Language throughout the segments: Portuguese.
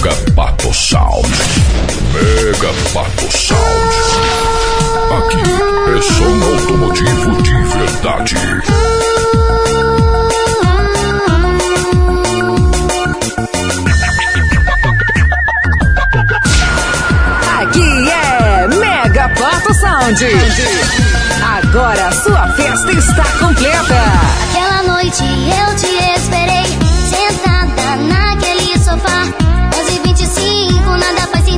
Mega Pato Sound. Mega Pato Sound. Aqui é som automotivo de verdade. Aqui é Mega Pato Sound. Agora a sua festa está completa. Aquela noite eu te esperei, sentada naquele sofá.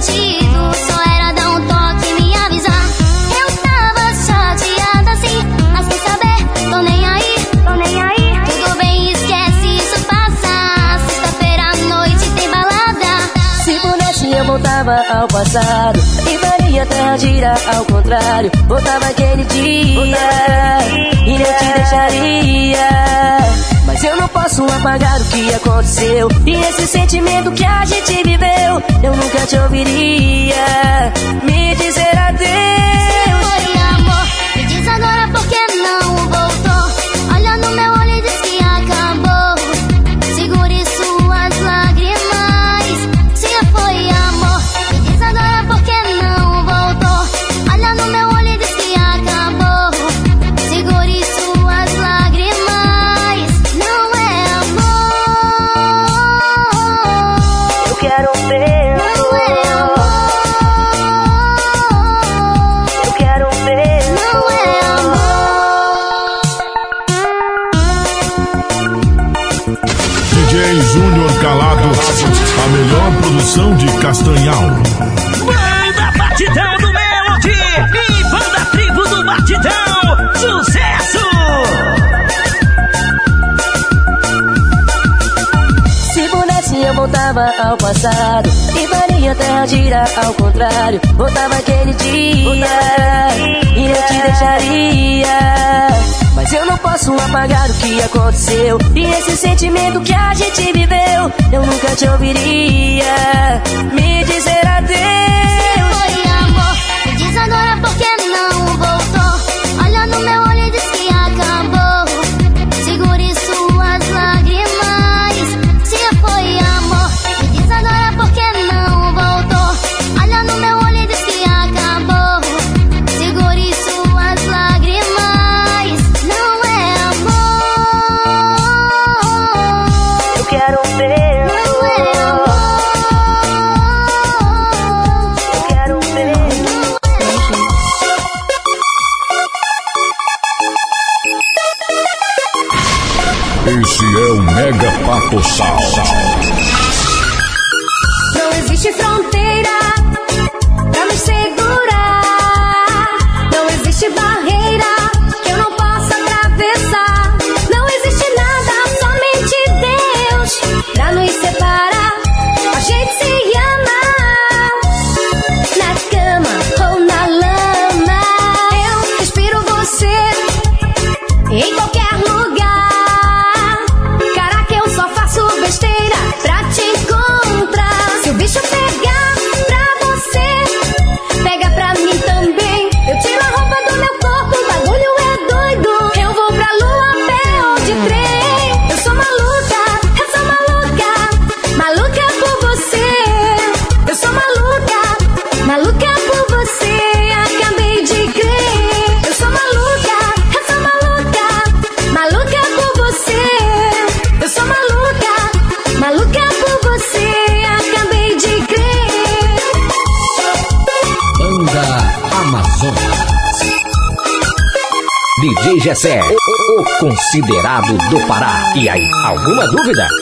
11h25, nada faz sentido, só era dar um toque e me avisar. Eu tava chateada assim, mas quer saber, tô nem aí, tô nem aí. Tudo bem, esquece, isso passa. Sexta-feira à noite tem balada. Se pudesse eu voltava ao passado E faria a terra girar ao contrário Voltava aquele dia E não te deixaria Mas eu não posso apagar o que aconteceu. E esse sentimento que a gente viveu Eu nunca te ouviria Me dizer adeus produção de Castanhal. Banda Batidão do Melody e Banda Tribo do Batidão. Sucesso! Voltava ao passado. E faria a terra girar ao contrário. Voltava aquele dia. E não te deixaria. Mas eu não posso apagar o que aconteceu. E esse sentimento que a gente viveu Eu nunca te ouviria. Me dizer adeus. Foi amor, me diz agora por que não considerado do Pará. E aí, alguma dúvida?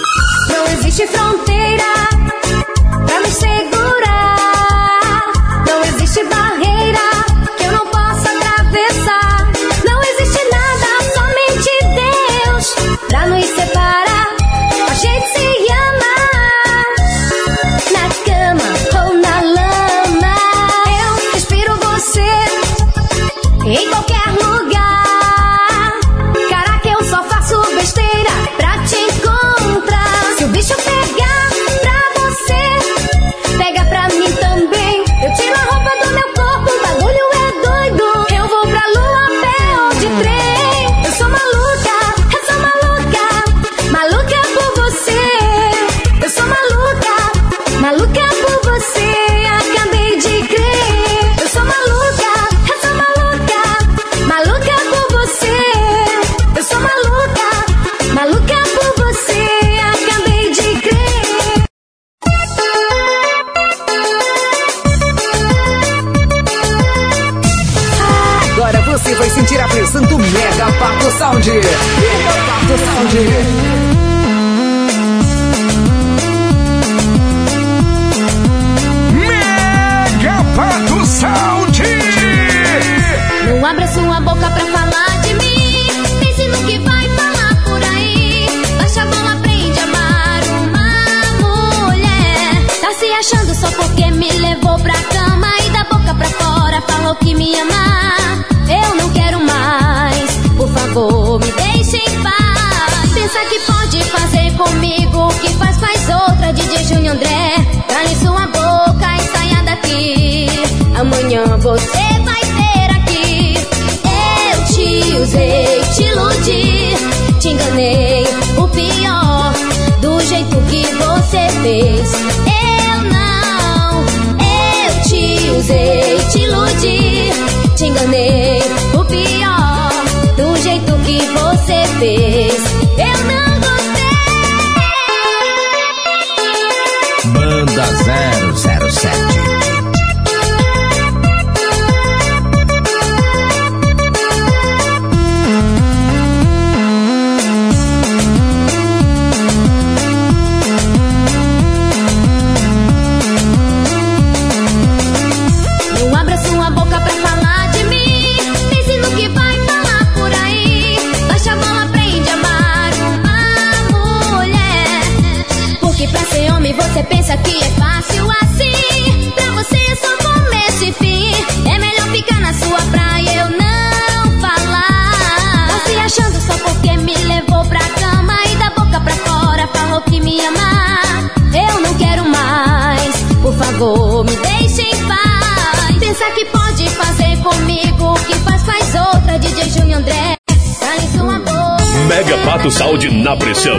pensa que pode fazer comigo o que faz faz outra DJ Junho André. tá em sua boca. Mega Pato Saúde na pressão.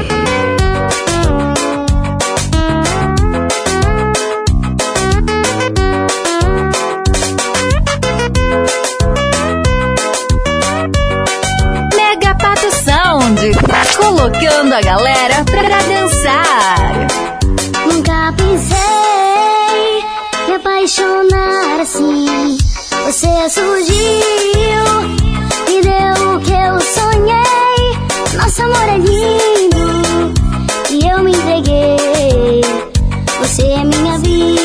Mega Pato Sound, colocando a galera pra dançar. Nunca pensei apaixonar assim. Você surgiu e deu o que eu sonhei. Nosso amor é lindo e eu me entreguei. Você é minha vida.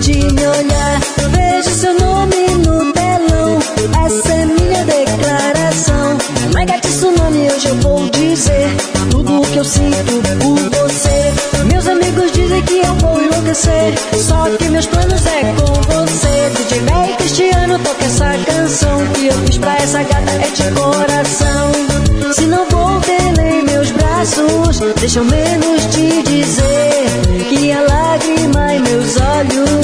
De me olhar. Vejo seu nome no telão, essa é minha declaração. Mega tsunami, hoje eu vou dizer tudo o que eu sinto por você. Meus amigos dizem que eu vou enlouquecer, só que meus planos é com você. DJ Bay Cristiano toca essa canção que eu fiz pra essa gata é de coração. Se não vou ter meus braços, deixa eu menos te dizer que a lágrima em meus olhos é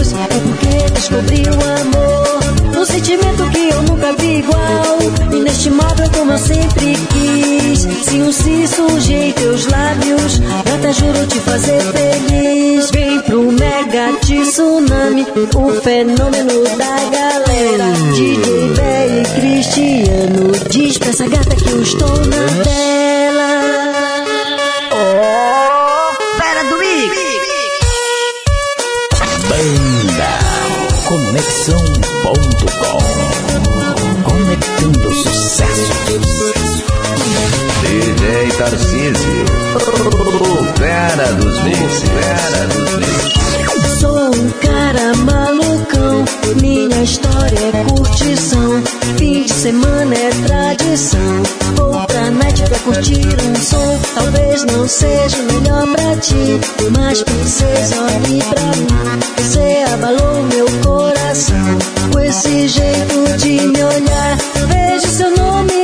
descobri o amor. Um sentimento que eu nunca vi igual. Inestimável como eu sempre quis. Se um si em teus lábios Gata, juro te fazer feliz. Vem pro mega tsunami O fenômeno da galera. DJ Bé e Cristiano Diz pra essa gata que eu estou na tela Tarcísio, o fera dos mixes. Fera dos mixes. Sou um cara malucão, minha história é curtição. Fim de semana é tradição. Vou pra night pra curtir um som. Talvez não seja o melhor pra ti, mas princesa, olhe pra mim. Você abalou meu coração com esse jeito de me olhar. Vejo seu nome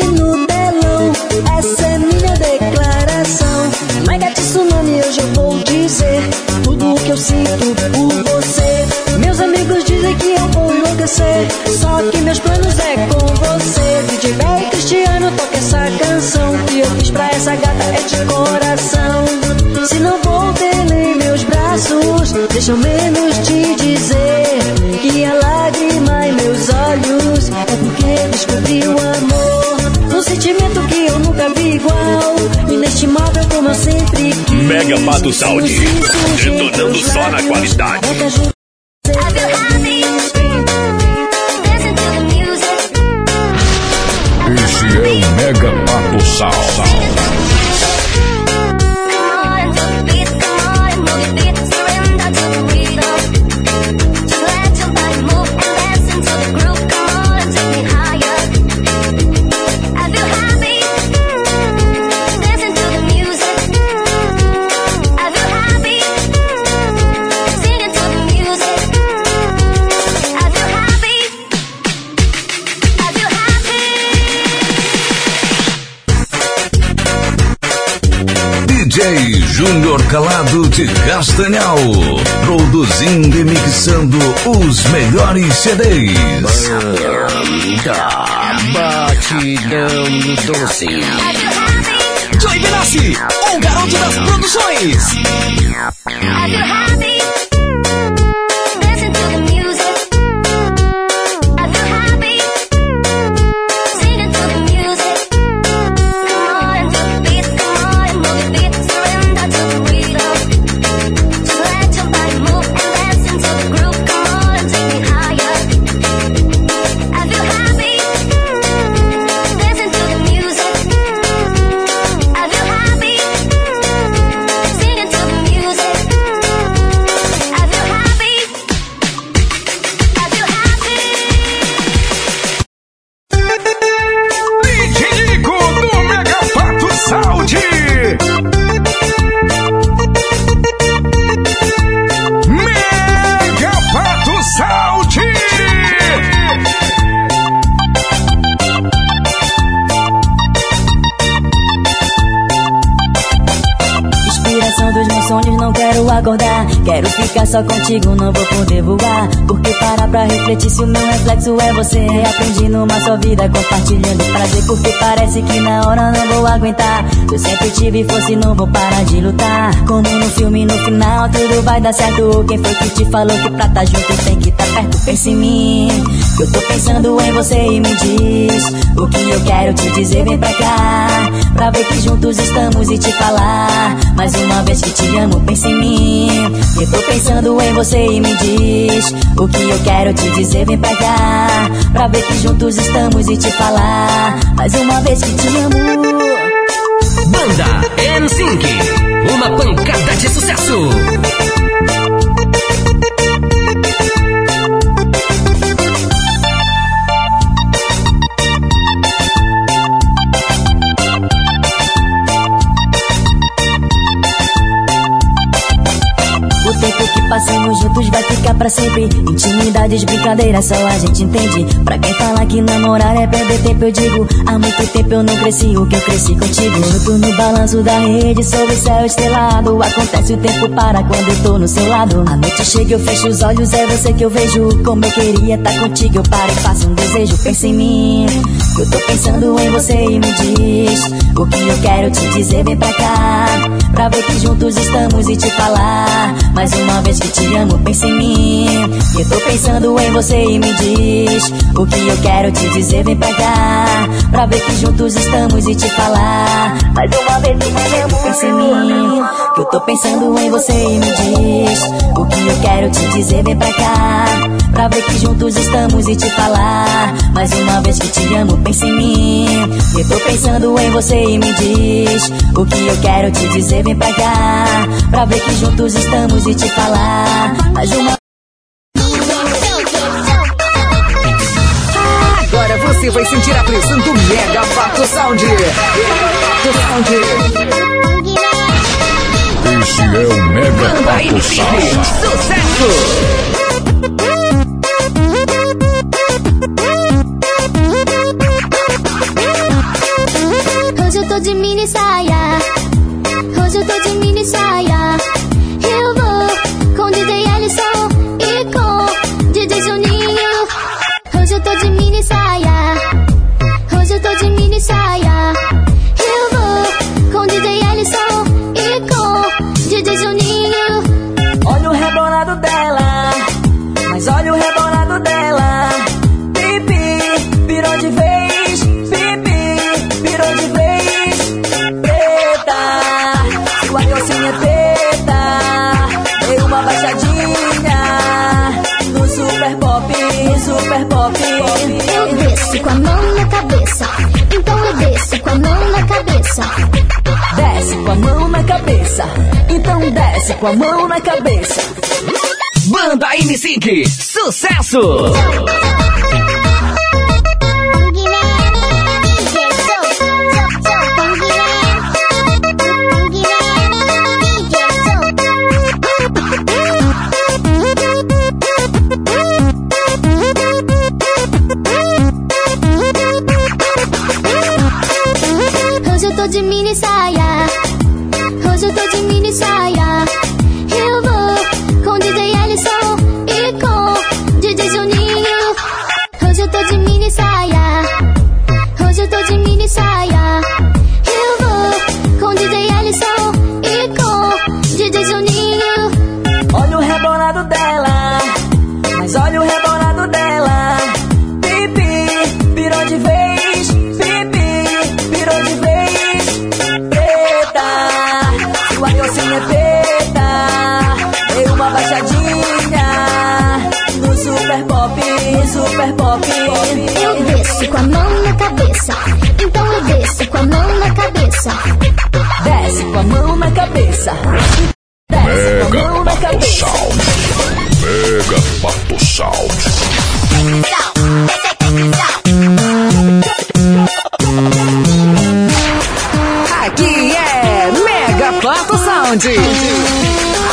sinto por você. Meus amigos dizem que eu vou enlouquecer, só que meus planos é com você. DJ Bay Cristiano toca essa canção que eu fiz pra essa gata é de coração. Se não vou ter em meus braços, deixa eu menos Mega Pato em detonando só na qualidade. Esse é o Mega Pato Sound. Júnior Calado de Castanhal, produzindo e mixando os melhores CDs. Batidão doce. Joey Benassi, o garoto das produções. Vida, compartilhando prazer. Porque parece que na hora não vou aguentar. Eu sempre tive força e não vou parar de lutar. Como no filme, no final, tudo vai dar certo. Quem foi que te falou que pra tá junto tem que tá perto? Pense em mim. Eu tô pensando em você e me diz o que eu quero te dizer. Vem pra cá, pra ver que juntos estamos e te falar. Mais uma vez que te amo, pense em mim. Eu tô pensando em você e me diz o que eu quero te dizer. Vem cá, pra ver que juntos estamos e te falar. Mais uma vez que te amo. Banda NSYNC, uma pancada de sucesso. Sempre. Intimidades, brincadeiras, só a gente entende. Pra quem fala que namorar é perder tempo, eu digo: há muito tempo eu não cresci o que eu cresci contigo. Junto no balanço da rede, sob o céu estrelado. Acontece o tempo para quando eu tô no seu lado. A noite chega, eu fecho os olhos, é você que eu vejo. Como eu queria estar contigo, eu paro e faço um desejo. Pensa em mim, eu tô pensando em você e me diz o que eu quero te dizer. Vem pra cá, pra ver que juntos estamos e te falar. Mais uma vez que te amo, pensa em mim. Eu tô pensando em você e me diz o que eu quero te dizer. Vem cá, pra ver que juntos estamos e te falar. Mais uma vez que te amo, pensa em mim. Eu tô pensando em você e me diz o que eu quero te dizer. Vem pra cá, pra ver que juntos estamos e te falar. Mais uma vez que te amo, pensa em mim. Eu tô pensando em você e me diz o que eu quero te dizer. Vem pra cá, pra ver que juntos estamos e te falar. Mais uma Agora você vai sentir a pressão do Mega Pato Sound. Sound. Esse é o Mega Papo Sound. Sucesso! Hoje eu tô de mini saia. Hoje eu tô de mini saia. Cabeça. Desce com a mão na cabeça, então desce com a mão na cabeça. Banda NSYNC, sucesso! Pop. Eu desço com a mão na cabeça. Então eu desço com a mão na cabeça. Desce com a mão na cabeça. Desce com a mão na cabeça. Mega Papo Sound. Aqui é Mega Pato Sound.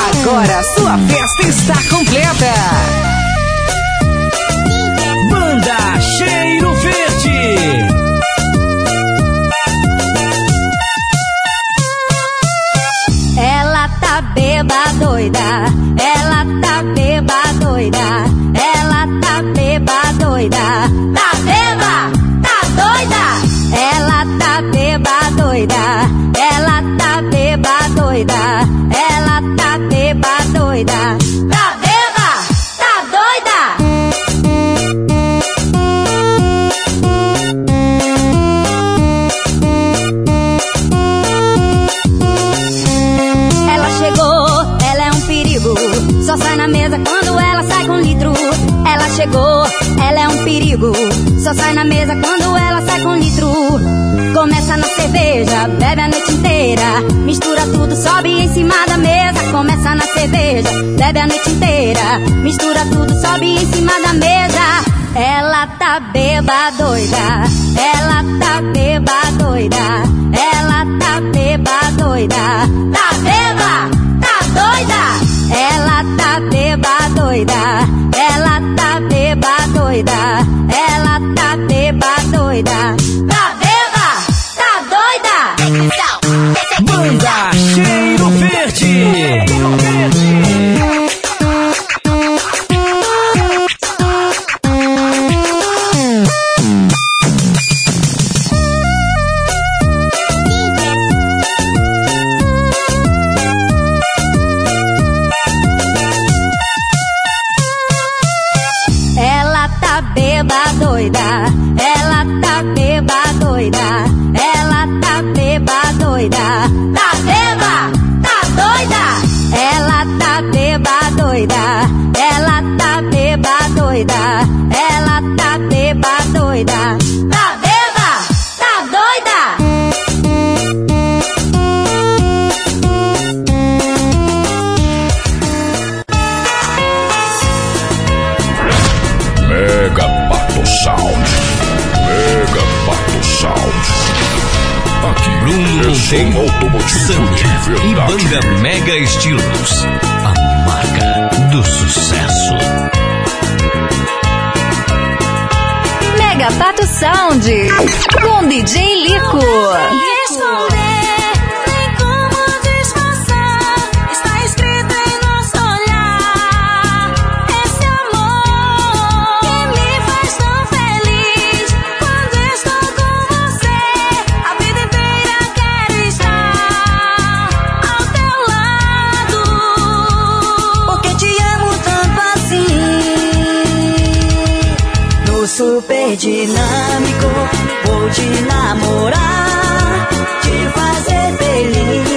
Agora a sua festa está completa. Doida. Ela tá beba doida. Ela tá beba doida. Tá beba, tá doida. Ela tá beba doida. Ela tá beba doida. Ela tá beba doida. Só sai na mesa quando ela sai com litro. Começa na cerveja, bebe a noite inteira. Mistura tudo, sobe em cima da mesa. Começa na cerveja, bebe a noite inteira. Mistura tudo, sobe em cima da mesa. Ela tá beba doida, ela tá beba doida, ela tá beba doida, tá beba, tá doida, ela tá beba doida, ela tá beba doida, ela tá beba doida, tá beba, tá doida. Doida, ela tá beba doida, ela tá beba doida, Monteiro, e. Banda Mega Estilos. A marca do sucesso. Mega Pato Sound. Com DJ Lico. esconder, super dinâmico, vou te namorar, te fazer feliz.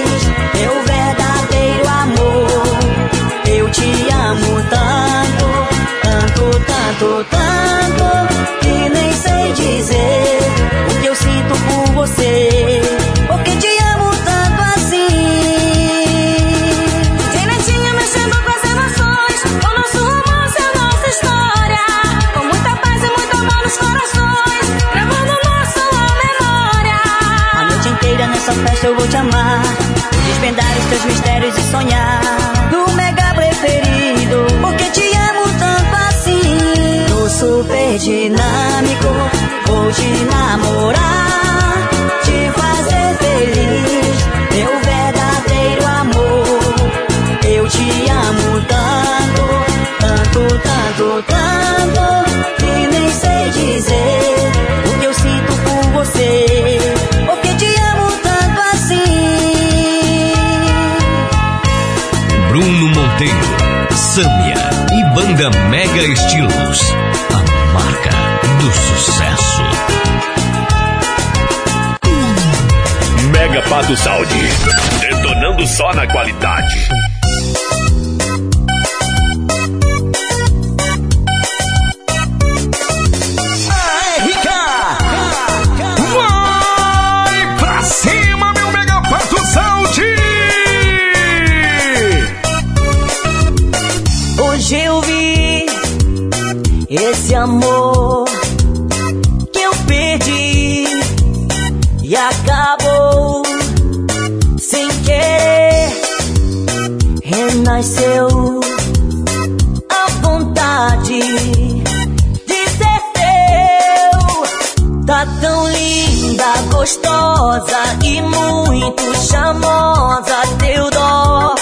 Amar. Desvendar os teus mistérios e sonhar. No mega preferido, porque te amo tanto assim. No super dinâmico, vou te namorar. Sâmia e Banda Mega Estilos. A marca do sucesso. Mega Pato Sound. Detonando só na qualidade. Renasceu a vontade de ser teu. Tá tão linda, gostosa e muito charmosa. Teu dó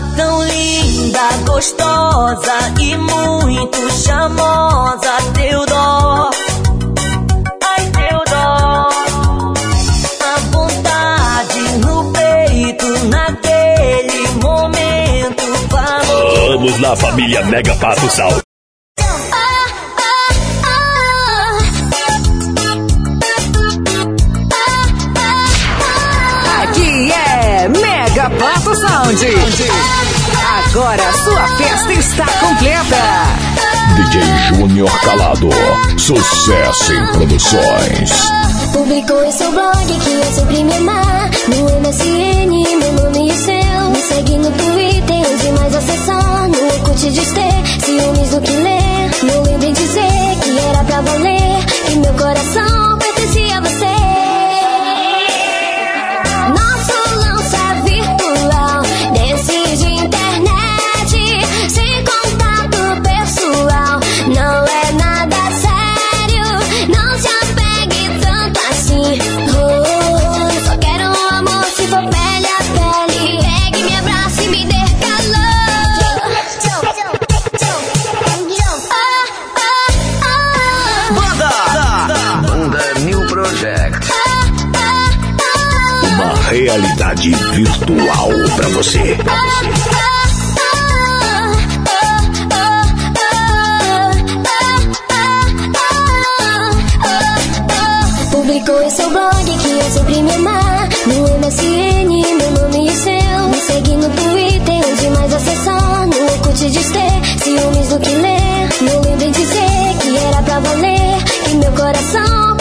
tão linda, gostosa e muito chamosa, teu dó. Ai, teu dó. A vontade no peito, naquele momento. Vamos lá, família Mega Pato Sal. Sound agora sua festa está completa. DJ Júnior Calado, sucesso em produções. Publicou em é seu blog que é suprimir me amar. No MSN, meu nome é seu. Me segue no Twitter, onde mais acessar. No Orkut diz ter ciúmes do que ler. Não lembrem dizer que era pra valer. que meu coração realidade virtual para você. Publicou em seu blog que é sobre me amar. No MSN, meu nome e seu. Me segue no Twitter, onde mais acessar. No Orkut diz ter ciúmes do que ler. Não lembrem dizer que era pra valer. Que meu coração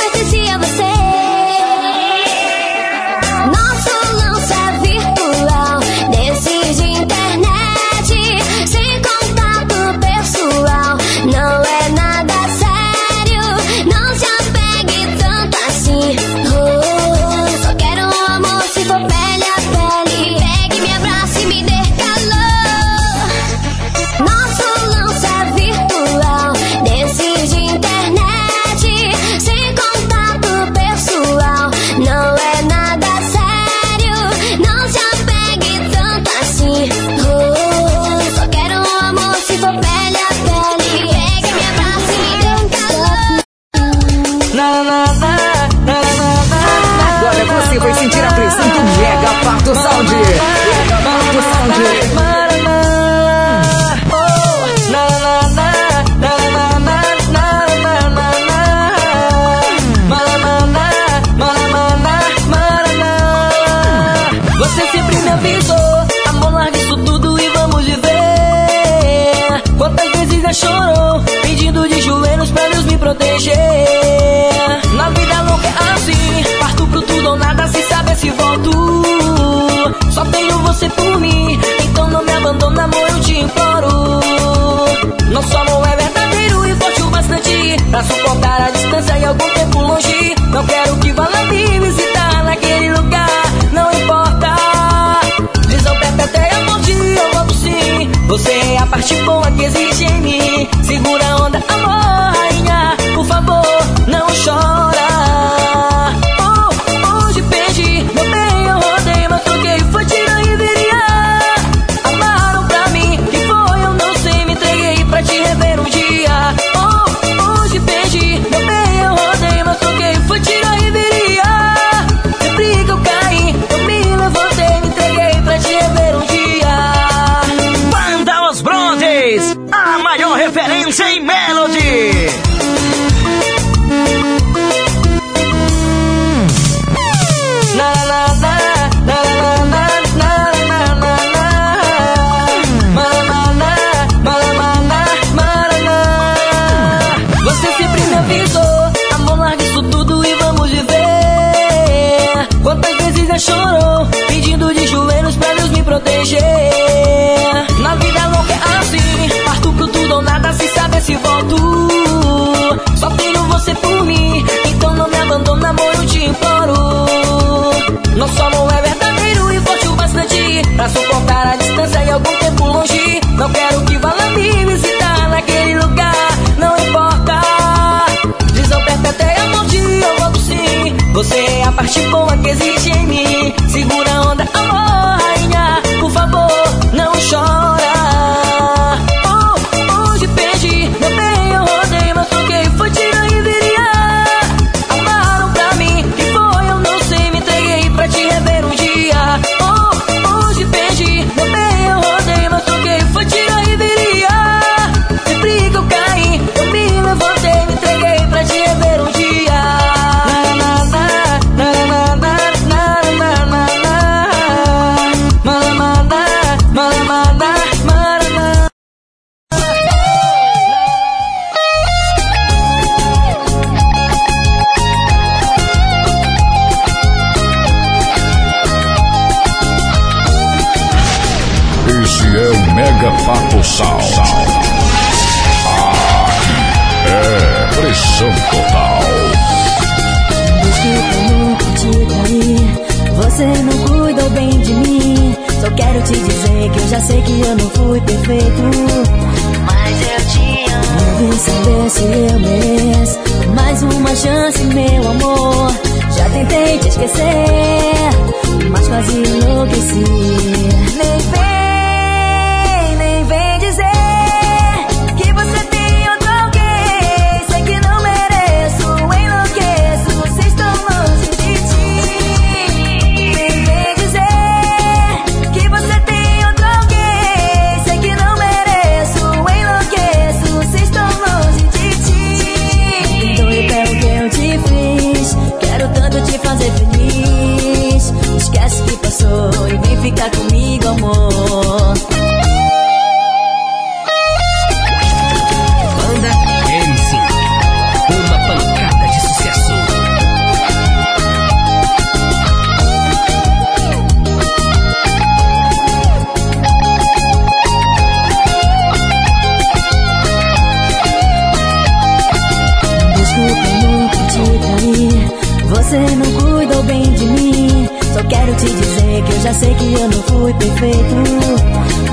Já sei que eu não fui perfeito,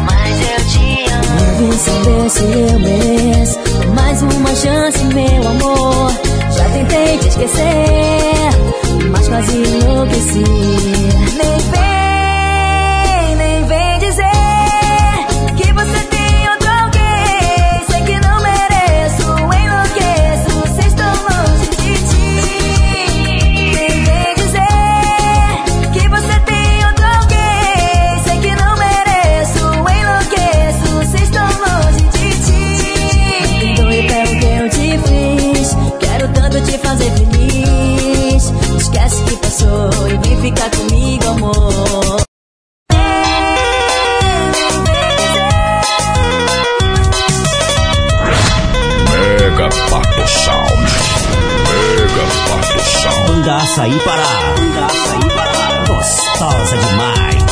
mas eu te amo. Vim saber se eu mereço mais uma chance, meu amor. Já tentei te esquecer, mas quase enlouqueci. Nem Açaí para, Gostosa demais.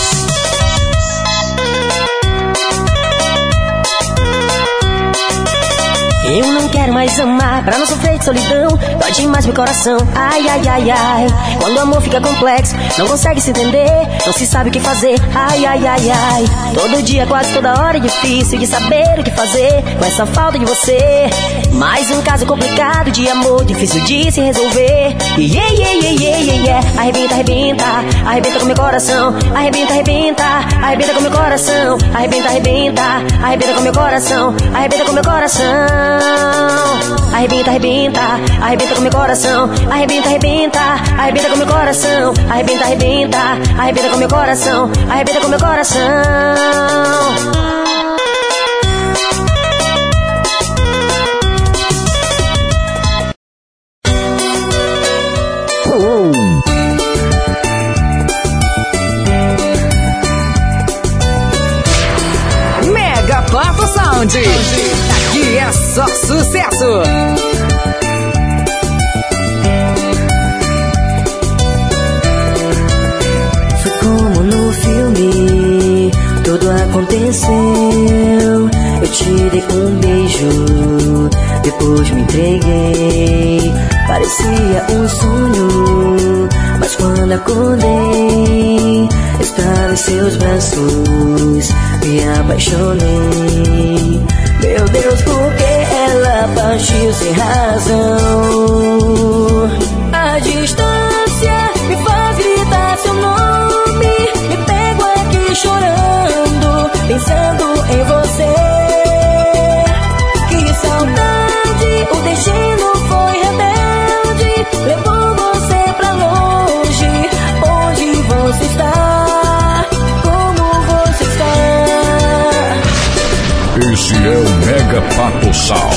Eu não quero mais amar pra não sofrer solidão dói demais meu coração. Ai, ai, ai, ai. Quando o amor fica complexo, não consegue se entender, não se sabe o que fazer. Ai, ai, ai, ai. Todo dia, quase toda hora é difícil de saber o que fazer com essa falta de você. Mais um caso complicado de amor, difícil de se resolver. Yeah, yeah, yeah, yeah, yeah, yeah. Arrebenta, arrebenta, arrebenta com meu coração. Arrebenta, arrebenta, arrebenta com meu coração. Arrebenta, arrebenta, arrebenta com meu coração. Arrebenta com meu coração. Arrebenta, arrebenta arrebenta, arrebenta com meu coração, arrebenta, arrebenta, arrebenta com meu coração, arrebenta, arrebenta, arrebenta com meu coração, arrebenta com meu coração. Sound. Eu tirei um beijo, depois me entreguei. Parecia um sonho, mas quando acordei, estava em seus braços, me apaixonei. Meu Deus, por que ela partiu sem razão? A distância. pensando em você. Que saudade, o destino foi rebelde, levou você pra longe. Onde você está? Como você está? Esse é o Mega Pato Sal.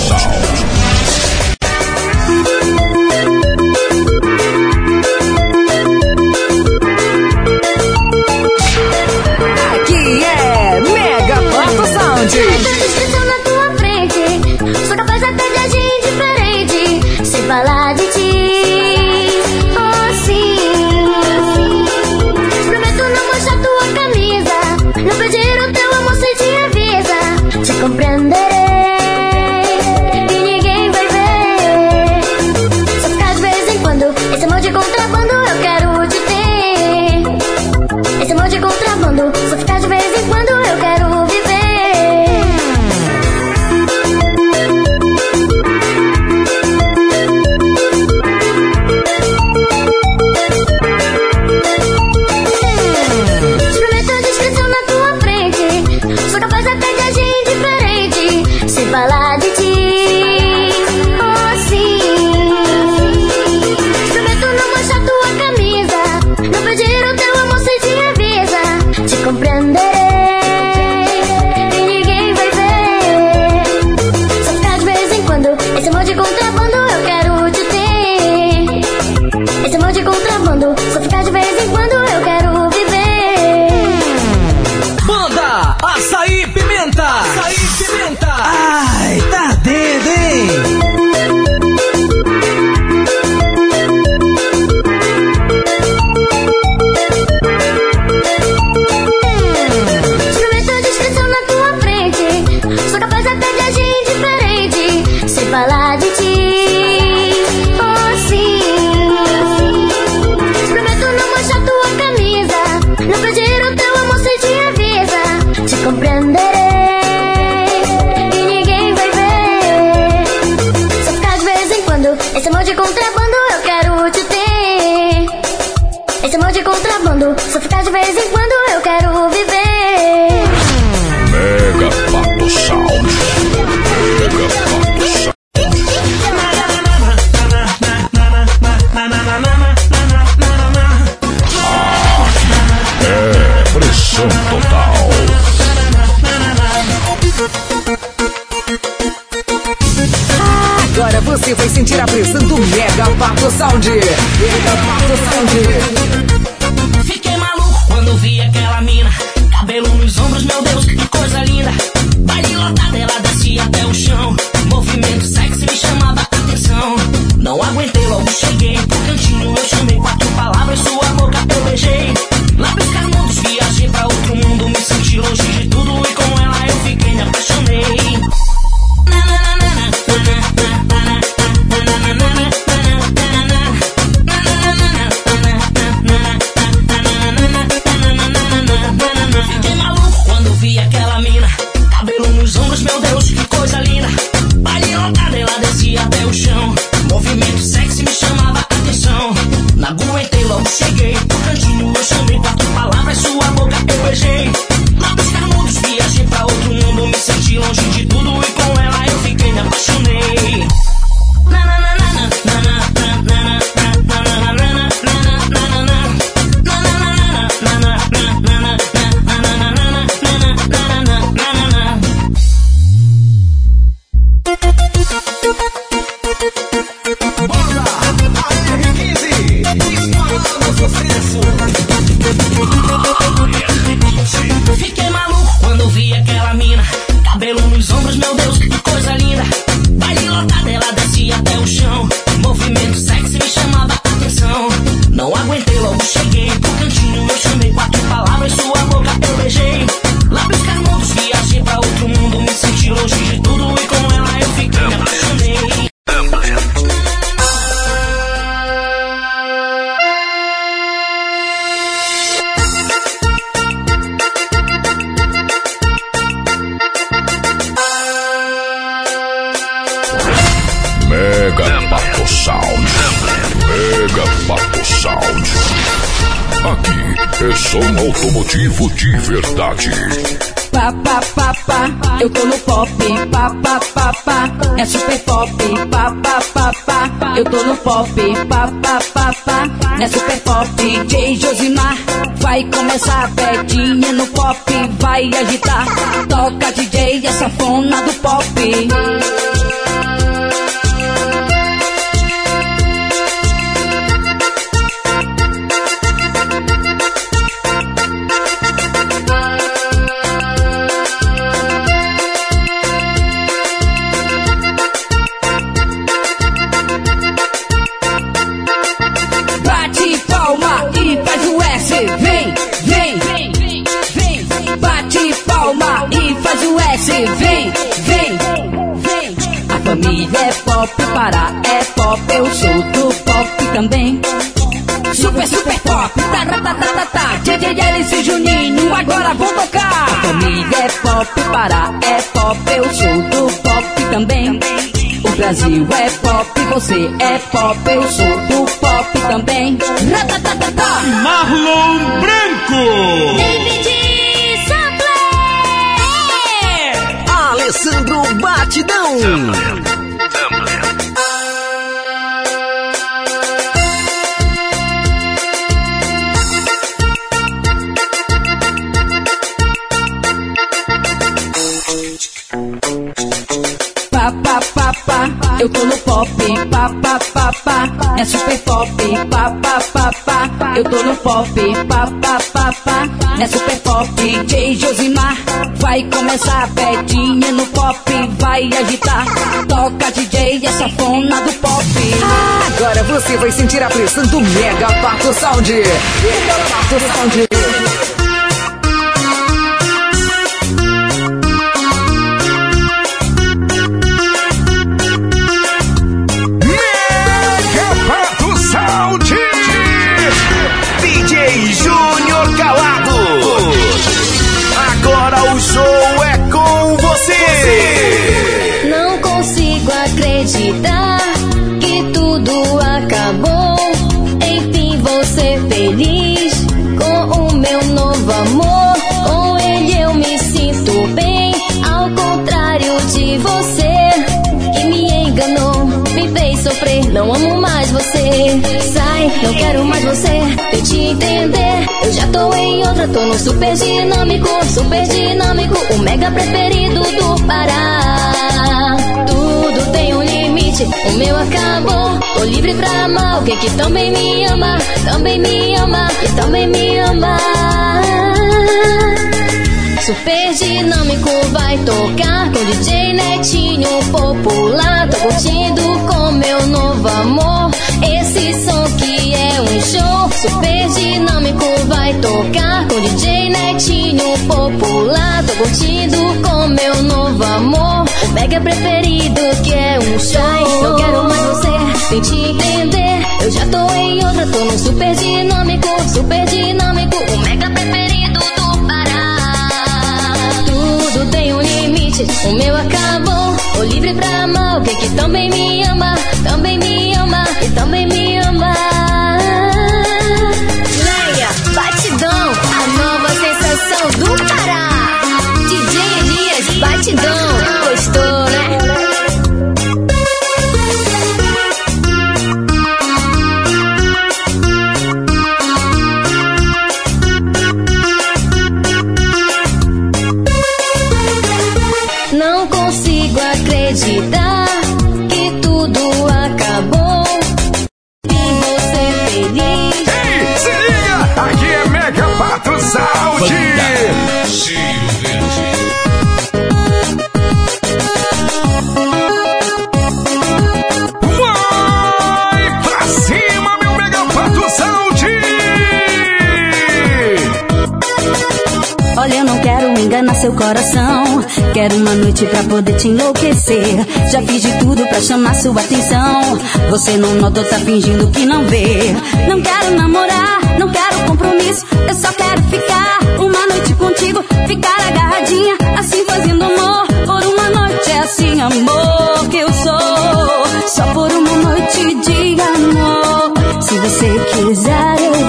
Automotivo de verdade. Pá, eu tô no pop, pá, pá, pá, é super pop, pá, eu tô no pop, pá, pá, pá, é super pop, DJ Josimar, vai começar a pedinha no pop, vai agitar, toca DJ, essa fona do pop. Pop, Pará é pop. Eu sou do pop também. O Brasil é pop, você é pop, eu sou do pop também. Marlon Branco. David Sampler. Alessandro Batidão. Eu tô no pop, pá, pá, pá, pá, é super pop, DJ Josimar, vai começar a pedinha no pop, vai agitar, toca DJ, essa fona do pop. Agora você vai sentir a pressão do Mega Pato Sound. Mega Pato Sound. Sai, não quero mais você. Tente entender, eu já tô em outra, tô no super dinâmico, super dinâmico, o mega preferido do Pará. Tudo tem um limite, o meu acabou. Tô livre pra amar alguém que também me ama, também me ama, também me ama. Super dinâmico vai tocar com DJ Netinho popular. Tô curtindo com meu novo amor. Esse som que é um show. Super dinâmico vai tocar com DJ Netinho popular. Tô curtindo com meu novo amor. O mega preferido que é um show. Não quero mais você, tente entender. Eu já tô em outra, tô num super dinâmico, super dinâmico. O mega preferido do Pará. Tudo tem um limite, o meu acabou. Tô livre pra amar alguém que ama, também me ama e também me ama. Leia, batidão, a nova sensação do Pará. DJ Elias, batidão, gostou, né? Não consigo acreditar coração. Quero uma noite pra poder te enlouquecer. Já fiz de tudo pra chamar sua atenção. Você não nota, tá fingindo que não vê. Não quero namorar, não quero compromisso. Eu só quero ficar uma noite contigo. Ficar agarradinha, assim fazendo amor. Por uma noite é assim, amor, que eu sou. Só por uma noite de amor. Se você quiser, eu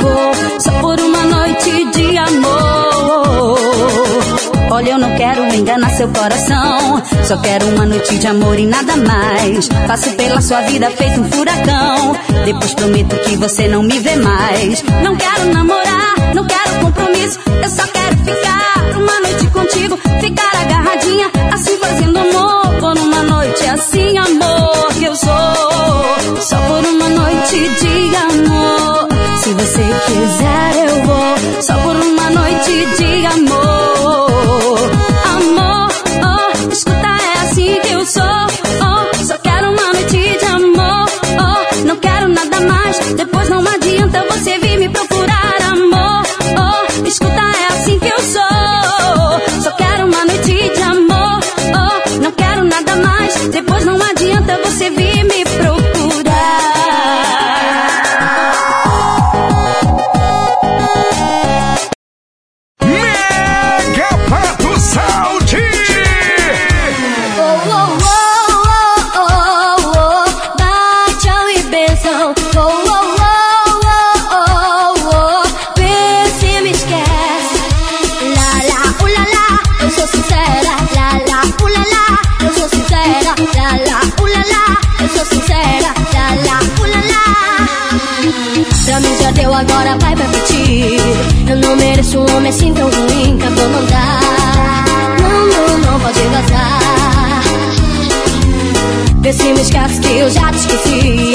Olha, eu não quero enganar seu coração. Só quero uma noite de amor e nada mais. Passo pela sua vida feito um furacão. Depois prometo que você não me vê mais. Não quero namorar, não quero compromisso. Eu só quero ficar uma noite contigo. Ficar agarradinha, assim fazendo amor. Por uma noite assim, amor, que eu sou. Só por uma noite de amor. Se você quiser, eu vou. Só por uma noite de amor. Assim tão ruim. Não dá. Não, não, não pode vazar. Vê se me esquece que eu já te esqueci.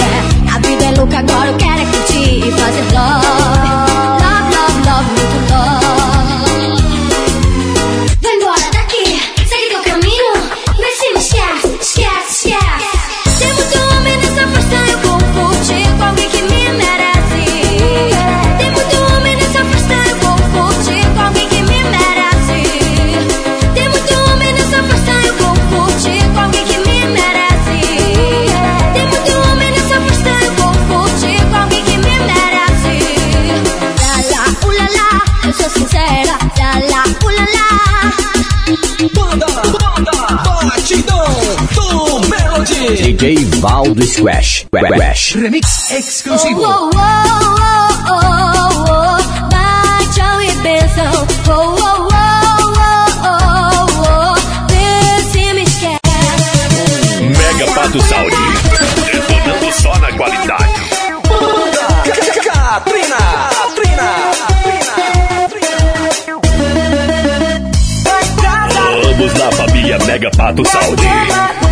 Valdo Squash. Squash. Remix exclusivo. Oh, oh, oh, oh, oh, bate e benção. Oh, oh, oh, oh, oh, oh. Mega Pato Saúde. Detonando só na qualidade. Katrina, Katrina, Vamos lá, família Mega Pato Saúde.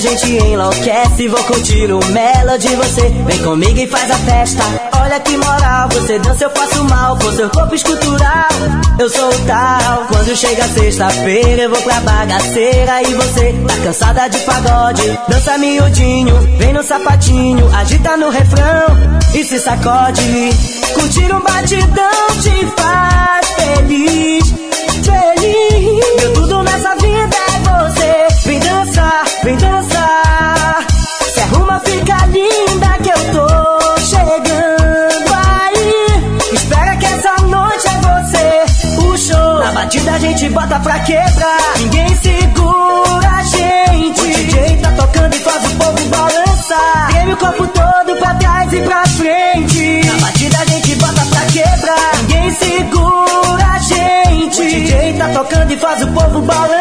Gente enlouquece. Vou curtir o Melody Você. Vem comigo e faz a festa. Olha que moral Você dança, eu faço mal. Com seu corpo escultural Eu sou o tal. Quando chega sexta-feira Eu vou pra bagaceira. E você tá cansada de pagode? Dança miudinho Vem no sapatinho. Agita no refrão E se sacode. Curtir um batidão Te faz feliz Feliz gente bota pra quebrar. Ninguém segura a gente. O DJ tá tocando e faz o povo balançar. Treme o corpo todo pra trás e pra frente. Na batida a gente bota pra quebrar. Ninguém segura a gente. O DJ tá tocando e faz o povo balançar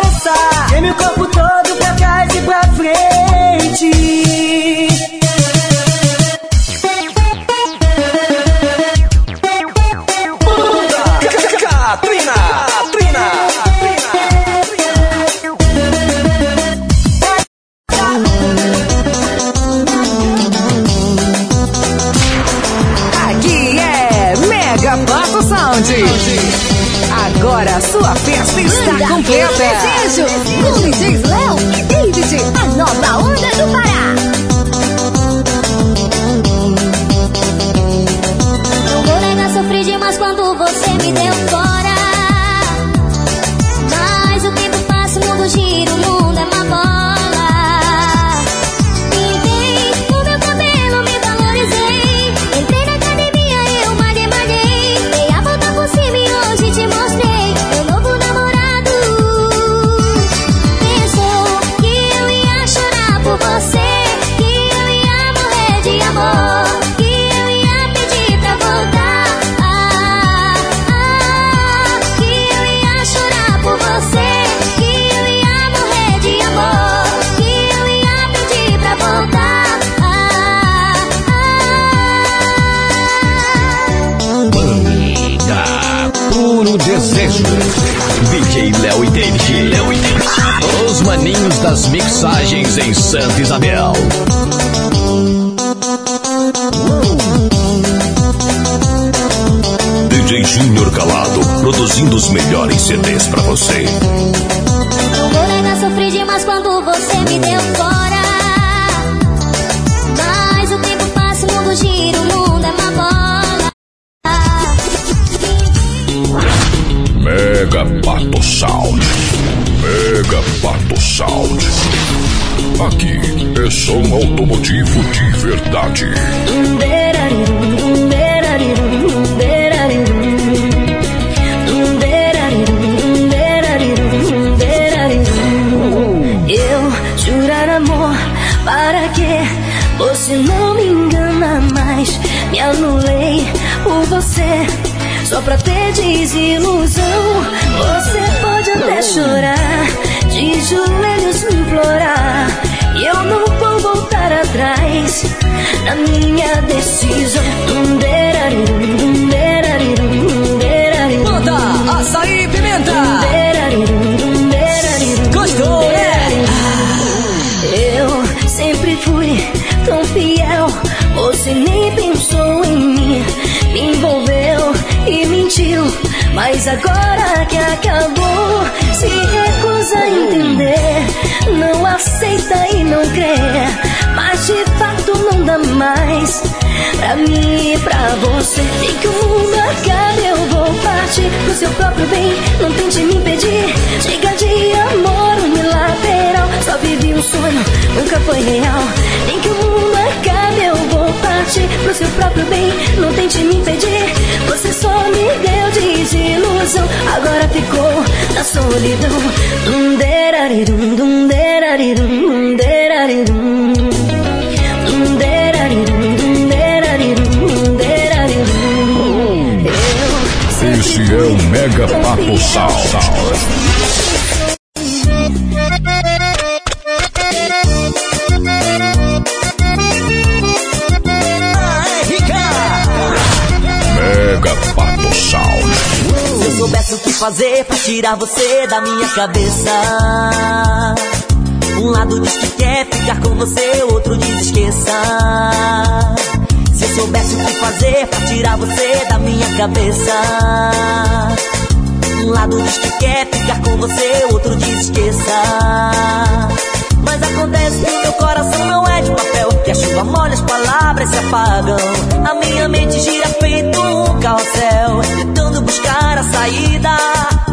na minha decisão. Bota açaí e pimenta. Gostou, né? Eu sempre fui tão fiel. Você nem pensou em mim, me envolveu e mentiu. Mas agora que acabou, se recusa a entender. Não aceita e não crê. De fato não dá mais pra mim e pra você. Tem que o mundo acabe, eu vou partir pro seu próprio bem. Não tente me impedir. Chega de amor unilateral. Só vivi um sonho, nunca foi real. Tem que o mundo acabe, eu vou partir pro seu próprio bem. Não tente me impedir. Você só me deu desilusão. Agora ficou na solidão. Dum derarirum, dum derarirum, dum derarirum. Esse é o Mega Pato Sound. Mega Pato Sound. Se eu soubesse o que fazer pra tirar você da minha cabeça. Um lado diz que quer ficar com você, outro diz esqueça. Soubesse o que fazer pra tirar você da minha cabeça. Um lado diz que quer ficar com você, outro diz esqueça. Mas acontece que meu coração não é de papel. Que a chuva molha, as palavras se apagam. A minha mente gira feito um carrossel. Tentando buscar a saída.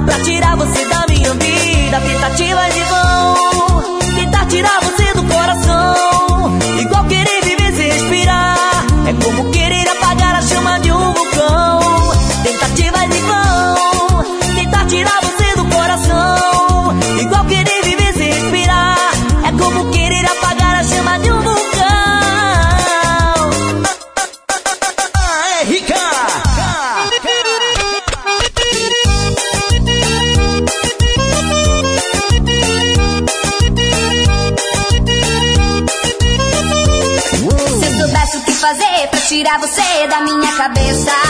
Pra tirar você da minha vida. Tentativas em vão. Tentar tirar você cabeça.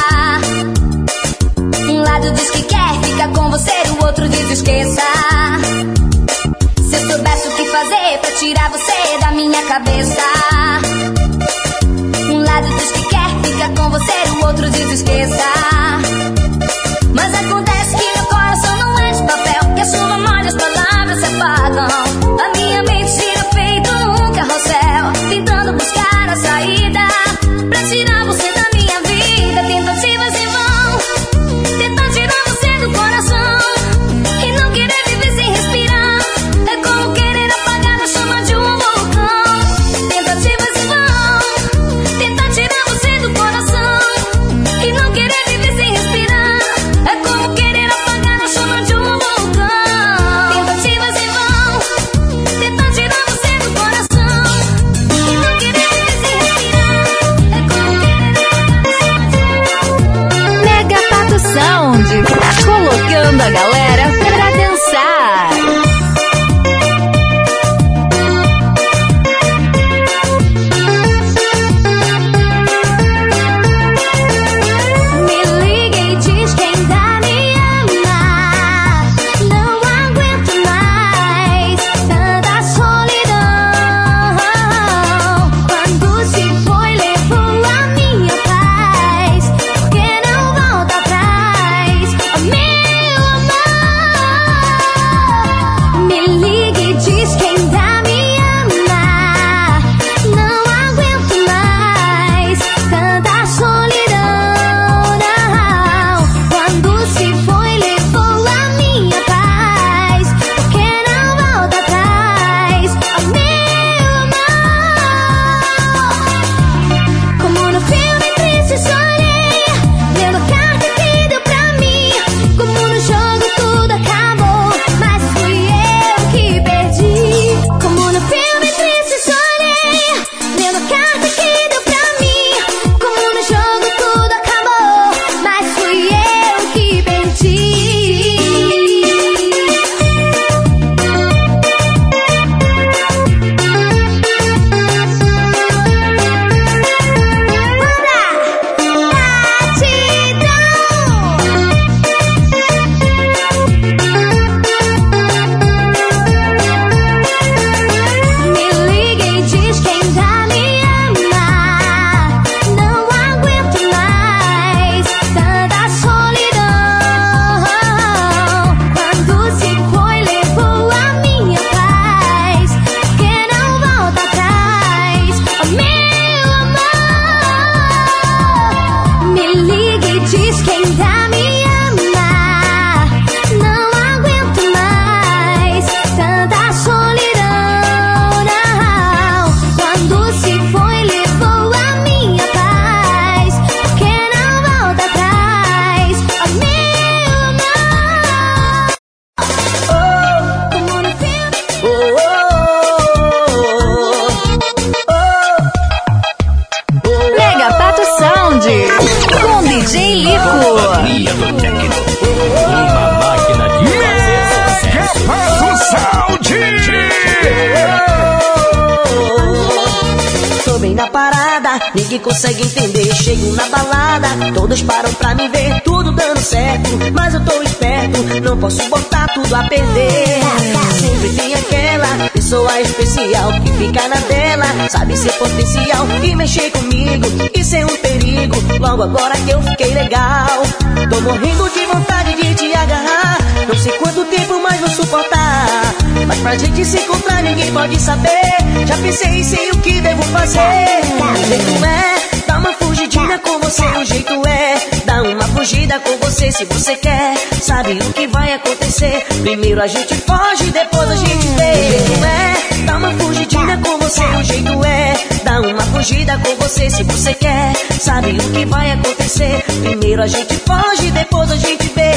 Sei o que devo fazer. O jeito é dar uma fugidinha com você. O jeito é dar uma fugida com você se você quer. Sabe o que vai acontecer? Primeiro a gente foge, depois a gente vê. O jeito é dar uma fugidinha com você. O jeito é dar uma fugida com você se você quer. Sabe o que vai acontecer? Primeiro a gente foge, depois a gente vê.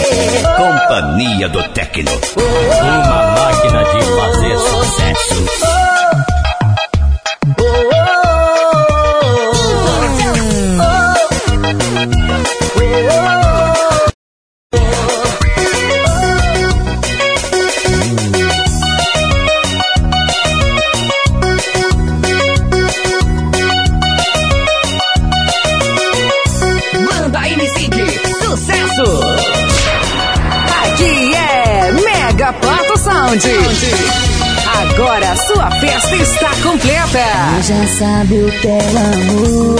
Companhia do Tecno. Uma máquina de fazer sucesso. Completa. Já sabe o que é amor.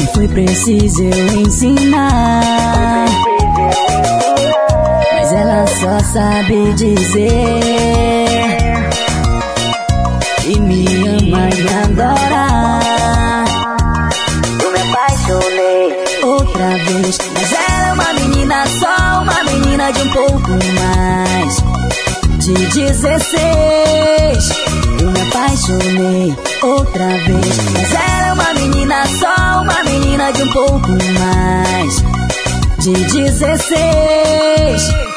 E foi preciso eu ensinar. Mas ela só sabe dizer. E me ama e adora. Eu me apaixonei outra vez. Mas ela é uma menina, só uma menina de um pouco mais de 16. Apaixonei outra vez. Mas ela é uma menina, só uma menina de um pouco mais de 16.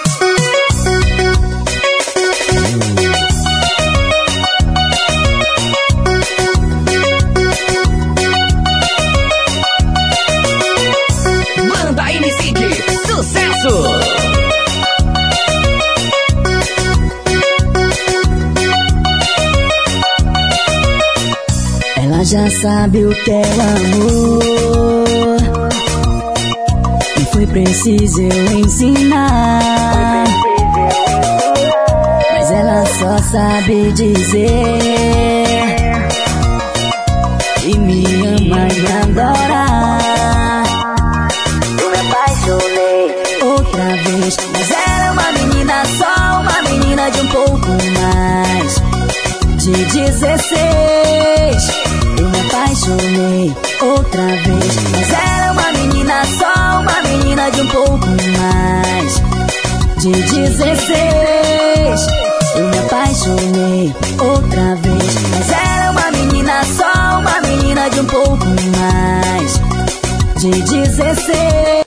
Já sabe o que é amor. E foi preciso eu ensinar. Mas ela só sabe dizer. E me ama e adora. Eu me apaixonei outra vez. Mas ela é uma menina, só uma menina de um pouco mais de 16. Eu me apaixonei outra vez. Mas ela é uma menina, só uma menina de um pouco mais de 16. Eu me apaixonei outra vez. Mas ela é uma menina, só uma menina de um pouco mais de 16.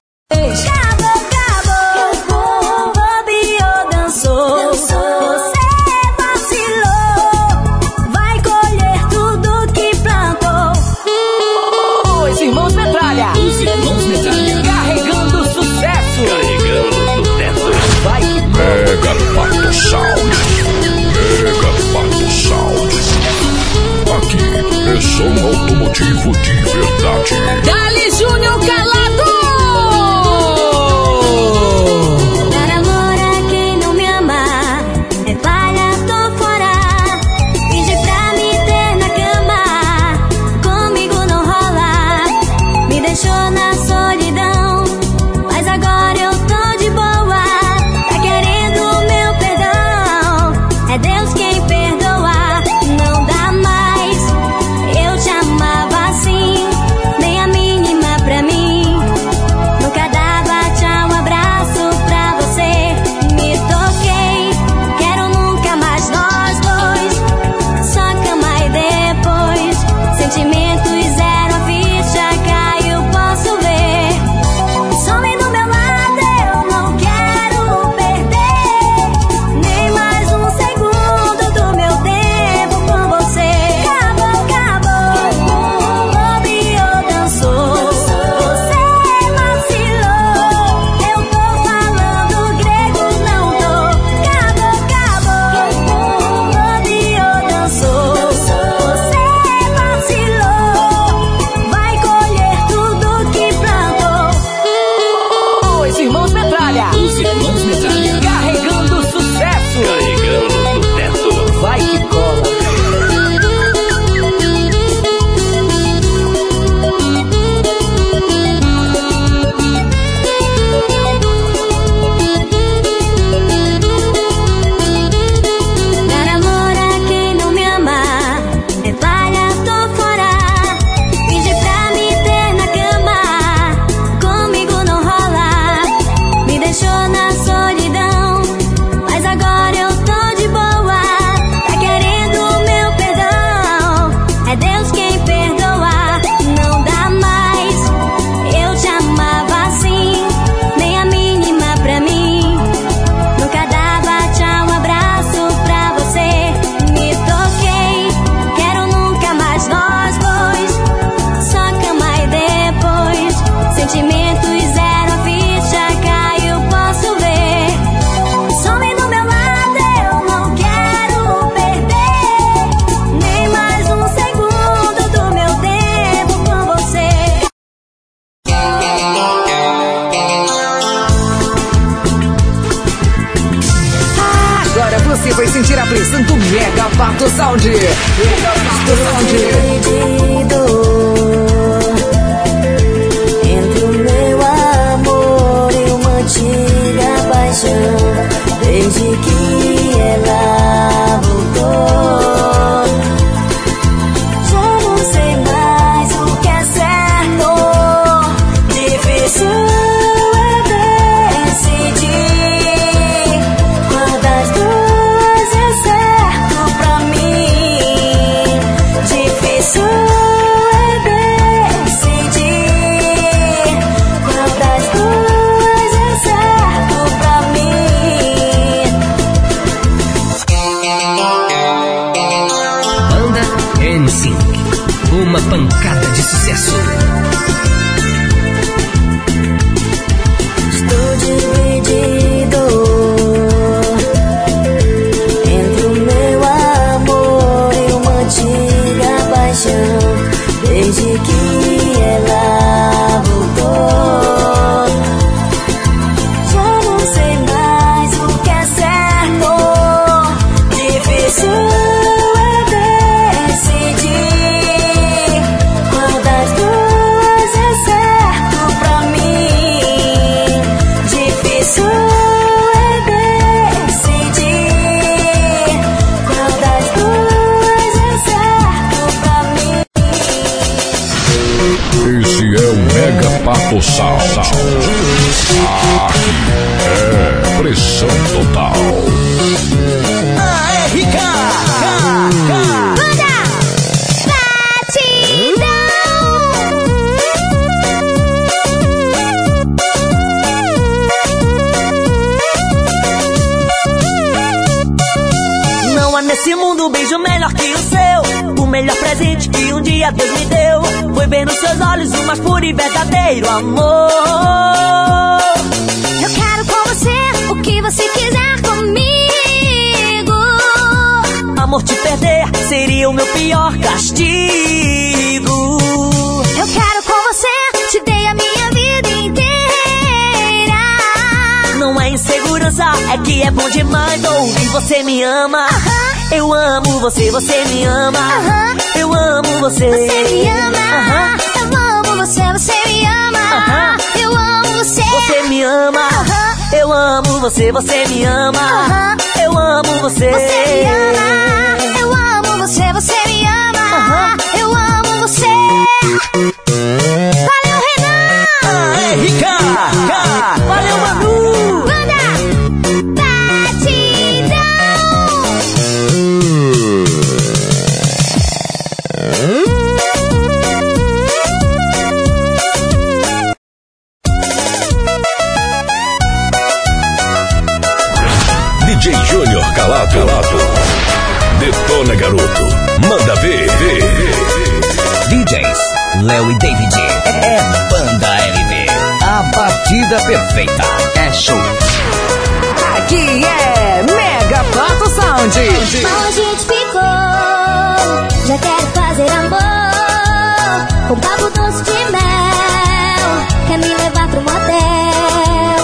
Eu amo você, você me ama. Eu amo você. Você me ama. Aham. Eu amo você, você me ama. Aham. Eu amo você. Você me ama. Eu amo você, você me ama. Eu amo você. Você me ama. Eu amo você, você me ama. Eu amo você. Amor. Com papo doce de mel, quer me levar pro motel.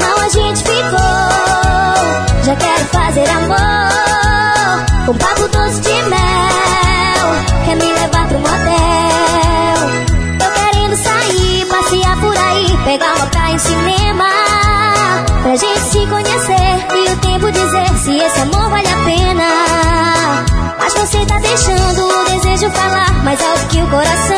Mal a gente ficou, já quero fazer amor. Com papo doce de mel, quer me levar pro motel. Tô querendo sair, passear por aí, pegar uma praia em cinema. Pra gente se conhecer e o tempo dizer se esse amor vale a pena. Mas você tá deixando o desejo falar mais alto que o coração.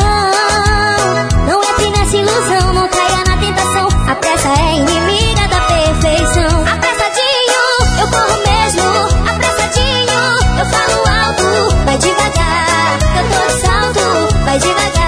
Não entre nessa ilusão, não caia na tentação. A pressa é inimiga da perfeição. Apressadinho, eu corro mesmo. Apressadinho, eu falo alto. Vai devagar, eu tô de salto. Vai devagar,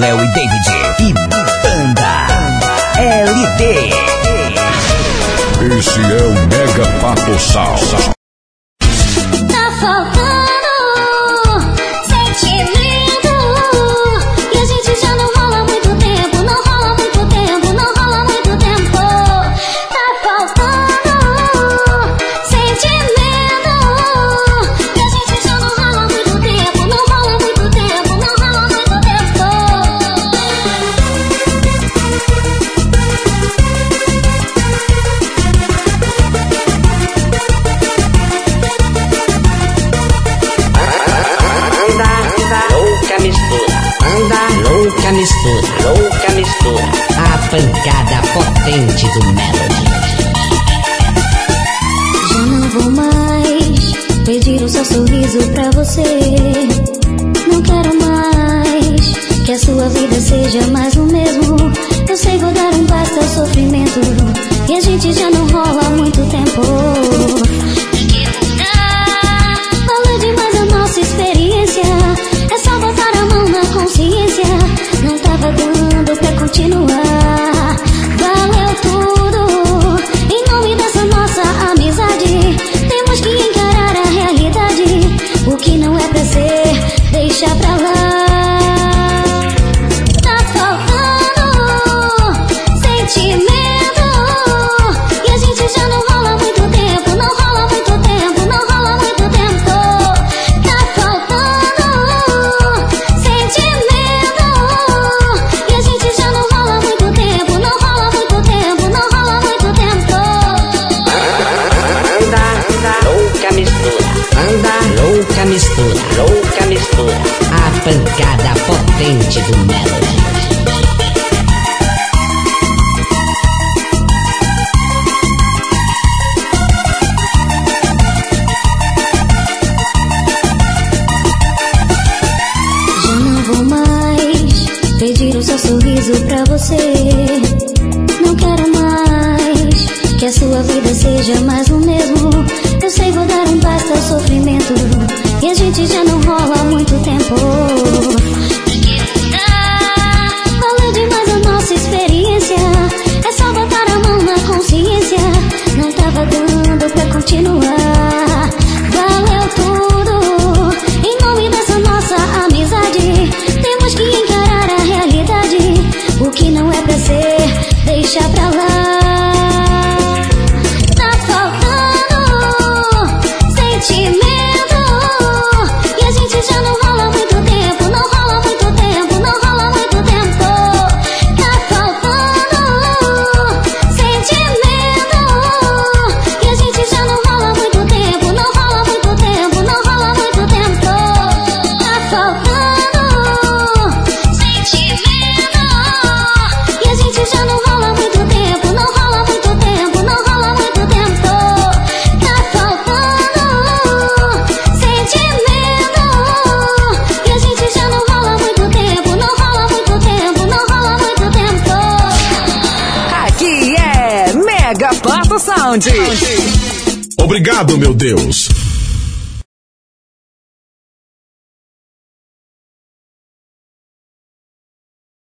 Léo e David. E Banda LB. Esse é o Mega Pato Sound. Tá faltando pancada potente do Melody. Já não vou mais pedir o seu sorriso pra você. Não quero mais que a sua vida seja mais o mesmo. Eu sei, vou dar um passo ao sofrimento. E a gente já não rola muito tempo. Tem que mudar. falando demais da nossa experiência. É só botar a mão na consciência. Não tava dando pra continuar tudo.